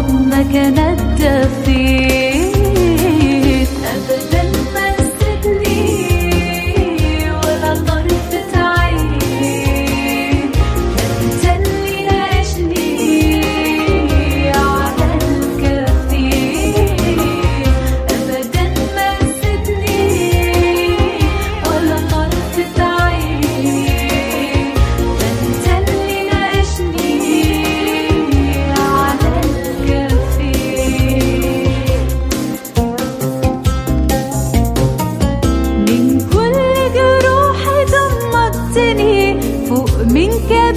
حبك ندى فيه. 明天。